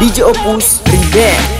DJ Opus Remix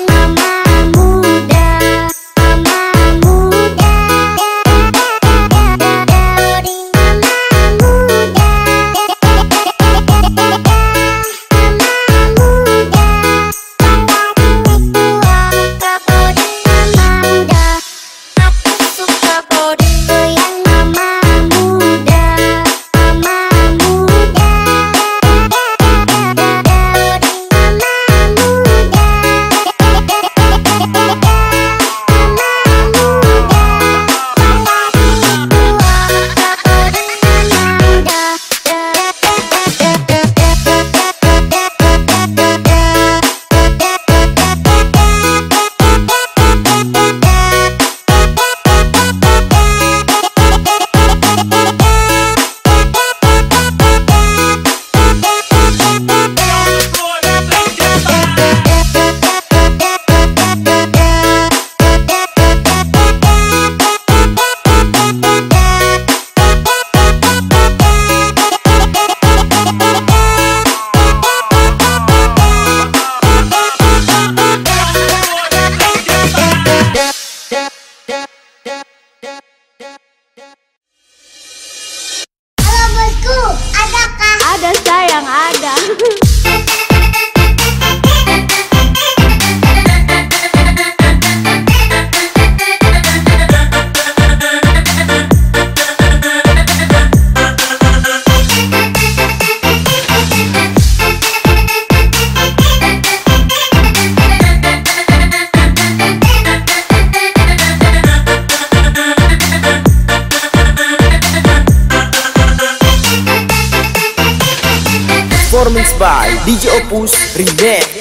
os remix.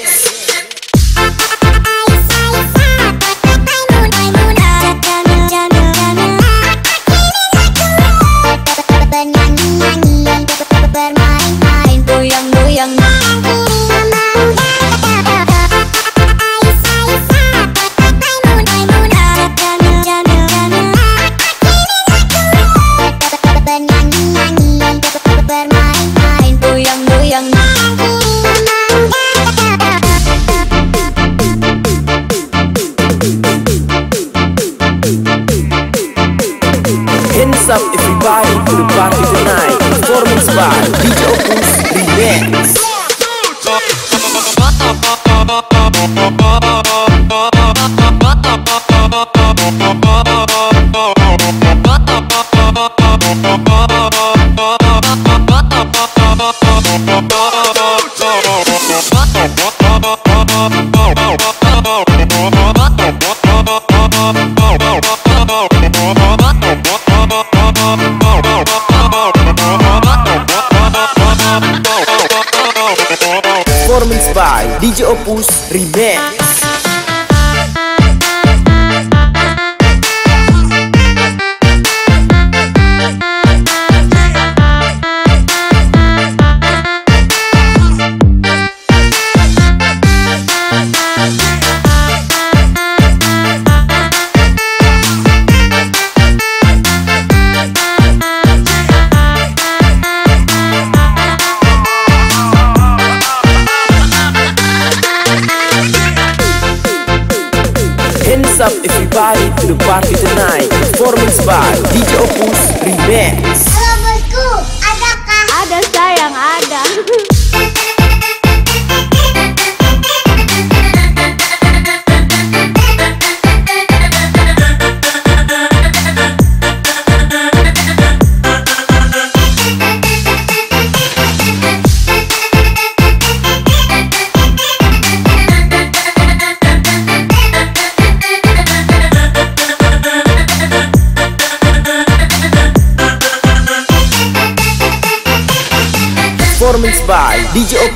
DJ Opus Remix.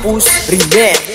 DJ Opus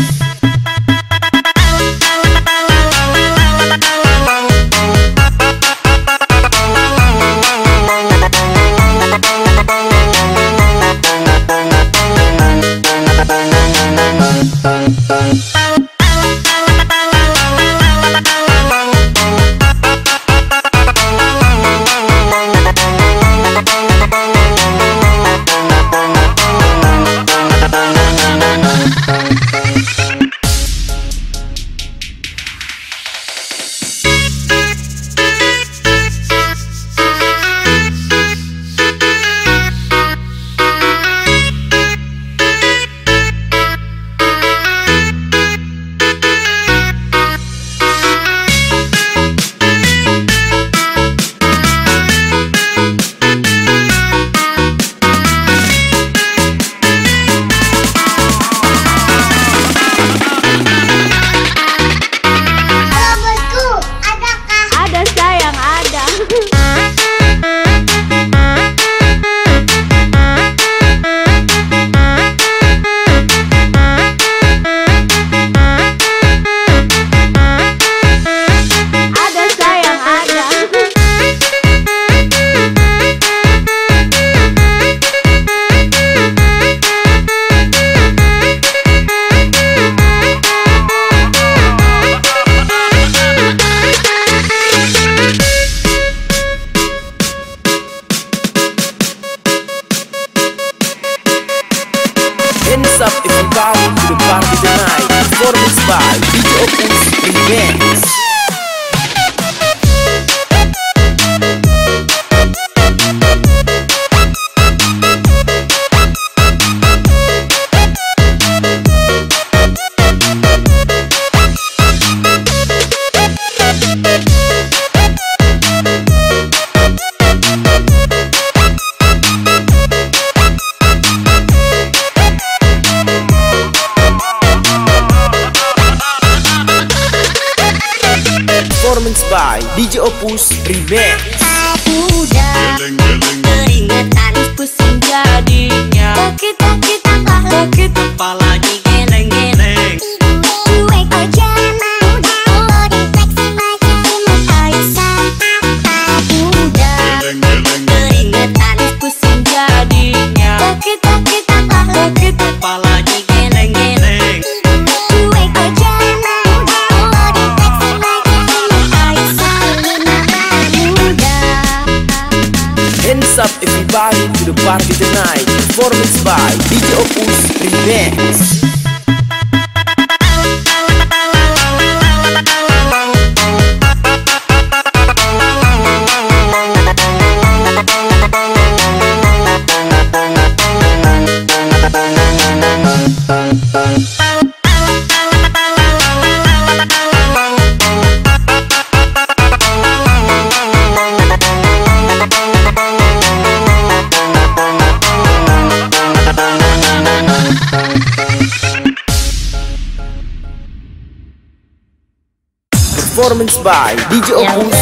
by DJ Opus.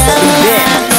E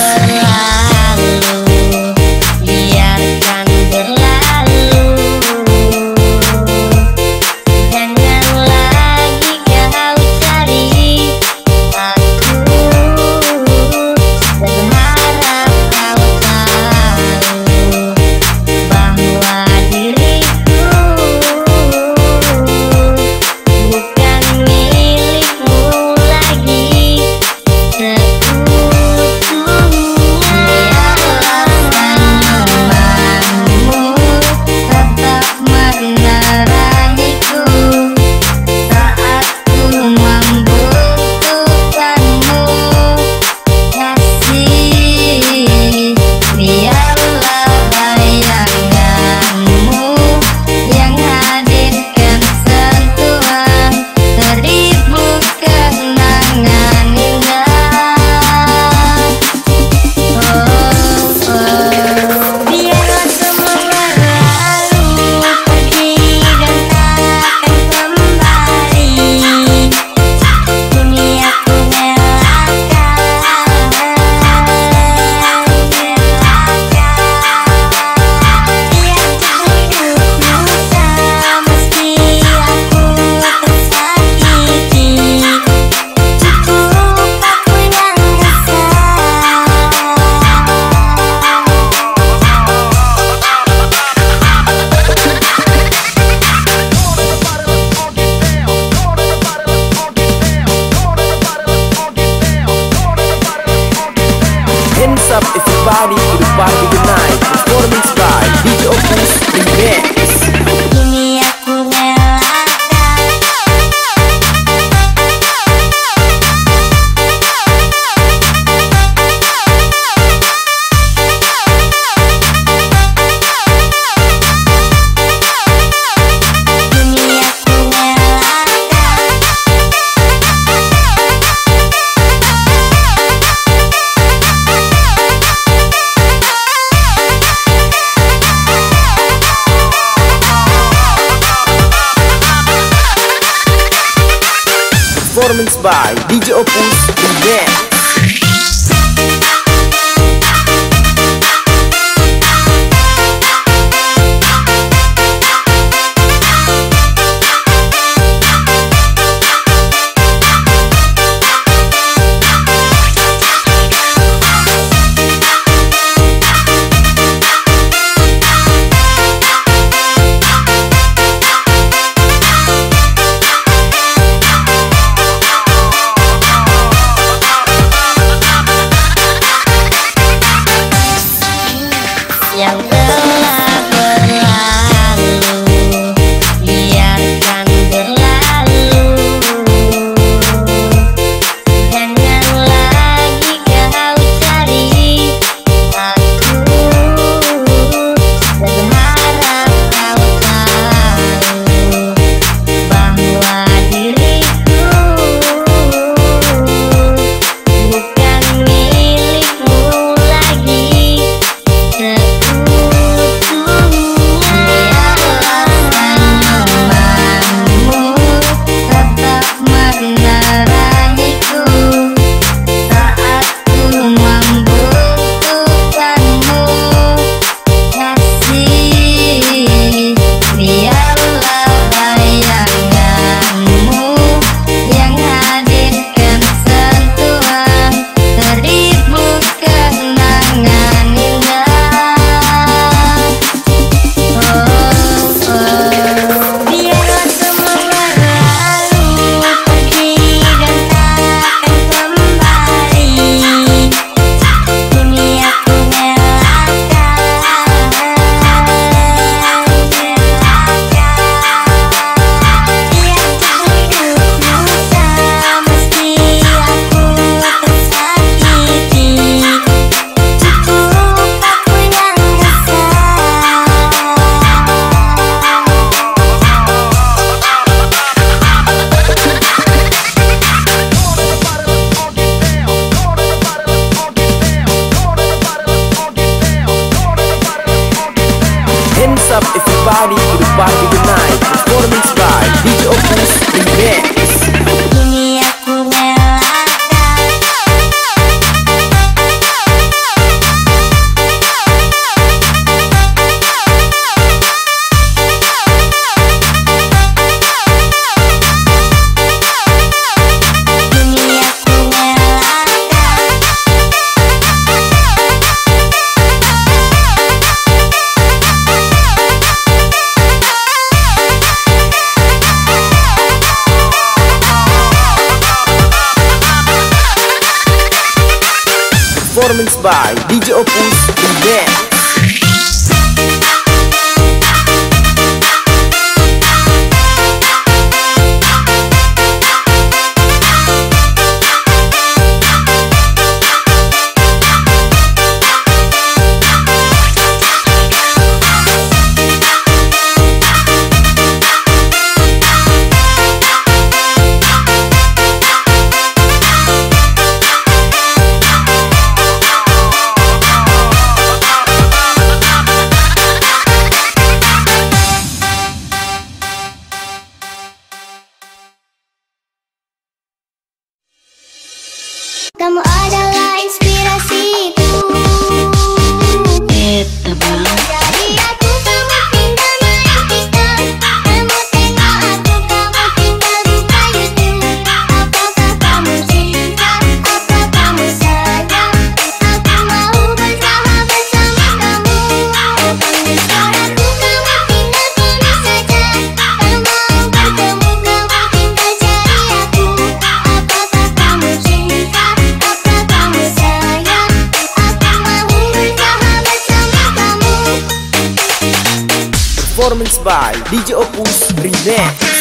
by DJ Opus Remix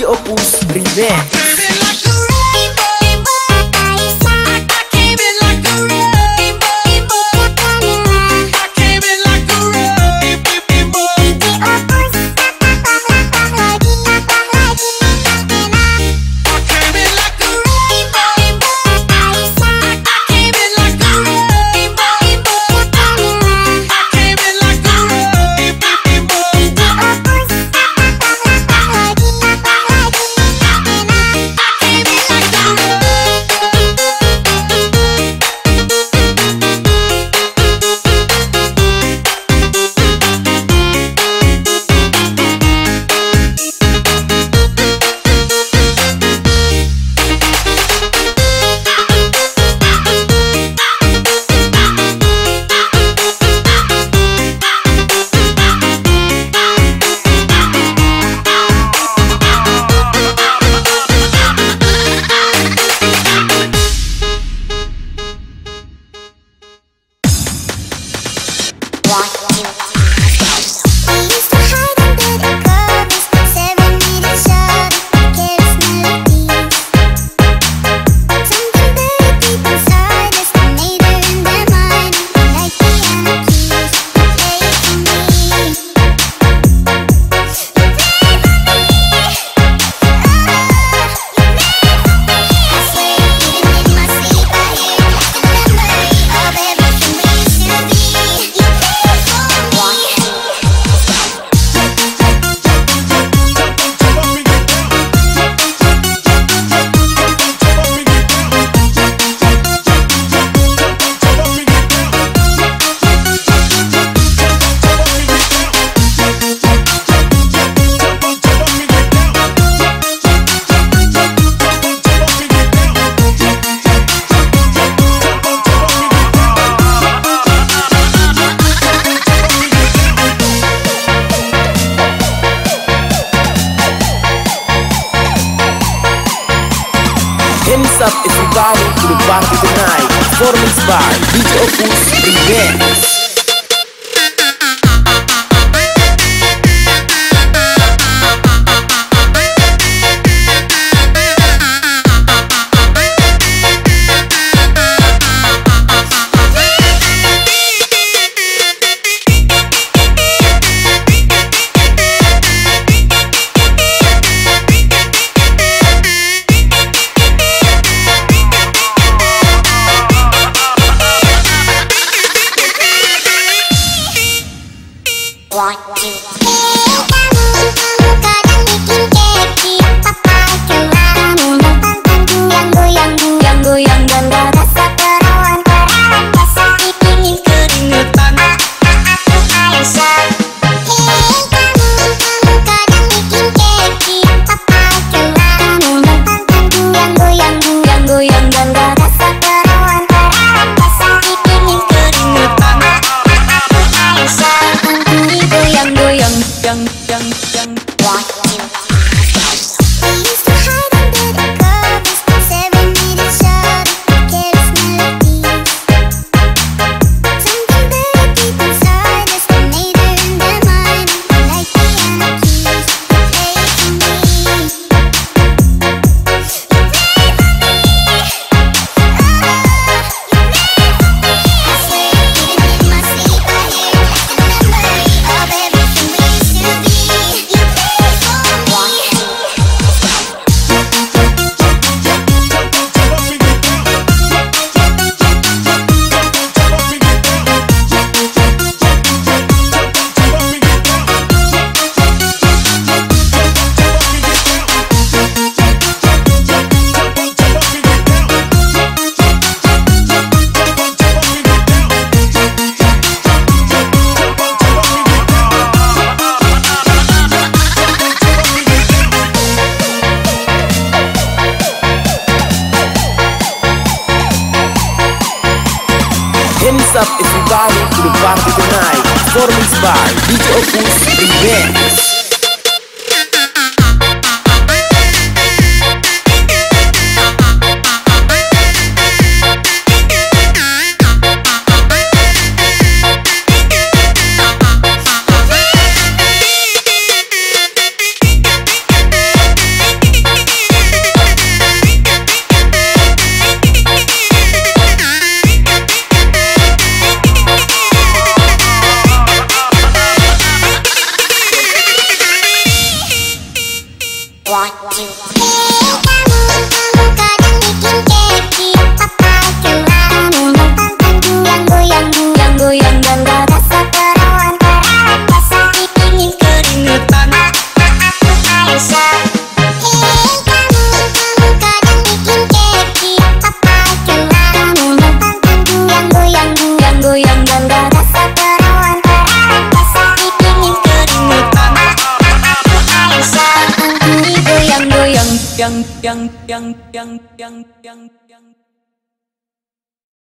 Opus Remix